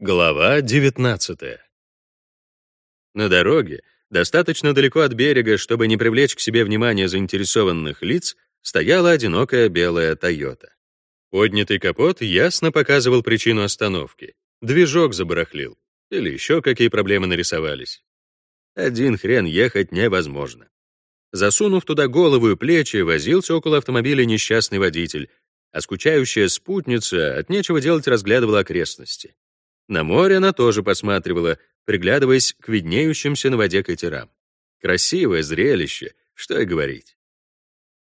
Глава 19. На дороге, достаточно далеко от берега, чтобы не привлечь к себе внимание заинтересованных лиц, стояла одинокая белая «Тойота». Поднятый капот ясно показывал причину остановки. Движок забарахлил. Или еще какие проблемы нарисовались. Один хрен ехать невозможно. Засунув туда голову и плечи, возился около автомобиля несчастный водитель, а скучающая спутница от нечего делать разглядывала окрестности. На море она тоже посматривала, приглядываясь к виднеющимся на воде катерам. Красивое зрелище, что и говорить.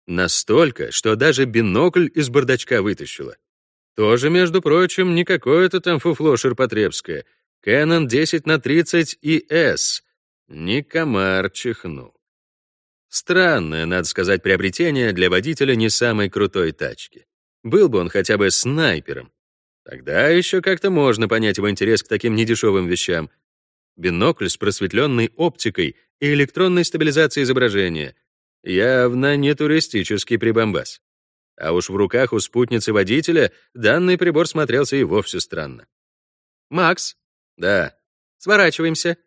Настолько, что даже бинокль из бардачка вытащила. Тоже, между прочим, не какое-то там фуфло ширпотребское. Canon 10 на 30 ES. Не комар чихнул. Странное, надо сказать, приобретение для водителя не самой крутой тачки. Был бы он хотя бы снайпером, Тогда еще как-то можно понять его интерес к таким недешевым вещам. Бинокль с просветленной оптикой и электронной стабилизацией изображения. Явно не туристический прибамбас. А уж в руках у спутницы водителя данный прибор смотрелся и вовсе странно. «Макс?» «Да». «Сворачиваемся».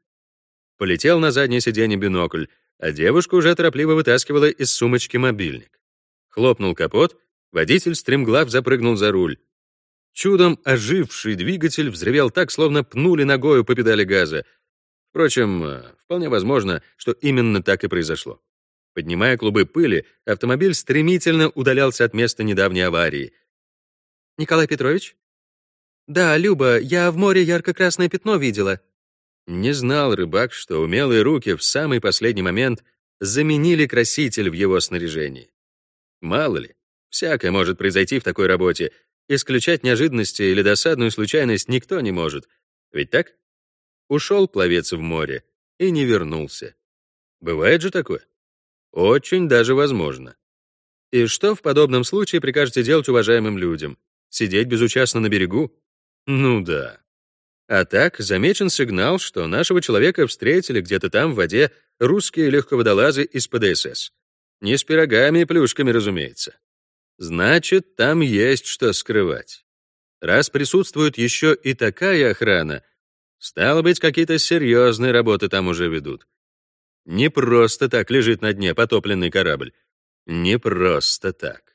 Полетел на заднее сиденье бинокль, а девушка уже торопливо вытаскивала из сумочки мобильник. Хлопнул капот, водитель стремглав запрыгнул за руль. Чудом оживший двигатель взревел так, словно пнули ногою по педали газа. Впрочем, э, вполне возможно, что именно так и произошло. Поднимая клубы пыли, автомобиль стремительно удалялся от места недавней аварии. «Николай Петрович?» «Да, Люба, я в море ярко-красное пятно видела». Не знал рыбак, что умелые руки в самый последний момент заменили краситель в его снаряжении. Мало ли, всякое может произойти в такой работе, Исключать неожиданности или досадную случайность никто не может. Ведь так? Ушел пловец в море и не вернулся. Бывает же такое? Очень даже возможно. И что в подобном случае прикажете делать уважаемым людям? Сидеть безучастно на берегу? Ну да. А так, замечен сигнал, что нашего человека встретили где-то там в воде русские легководолазы из ПДСС. Не с пирогами и плюшками, разумеется. Значит, там есть что скрывать. Раз присутствует еще и такая охрана, стало быть, какие-то серьезные работы там уже ведут. Не просто так лежит на дне потопленный корабль. Не просто так.